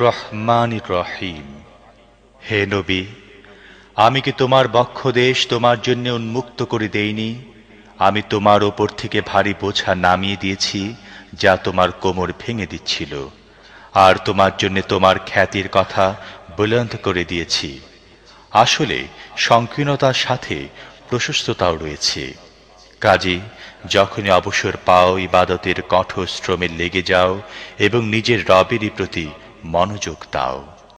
রহমান রহিম। হে নবী, আমি কি তোমার বক্ষ দেশ তোমার জন্য উন্মুক্ত করে দেইনি? আমি তোমার ওপর থেকে ভারী বোঝা নামিয়ে দিয়েছি, যা তোমার কোমর ভেঙে দিচ্ছিল। আর তোমার জন্য তোমার খ্যাতির কথা বুলন্দ করে দিয়েছি। আসলে সংকীর্ণতার সাথে প্রশস্ততাও রয়েছে। কাজে, যখনই অবসর পাও, ইবাদতের কঠোর শ্রমে লেগে যাও এবং নিজের রবেরই প্রতি মনোযোগ দাও।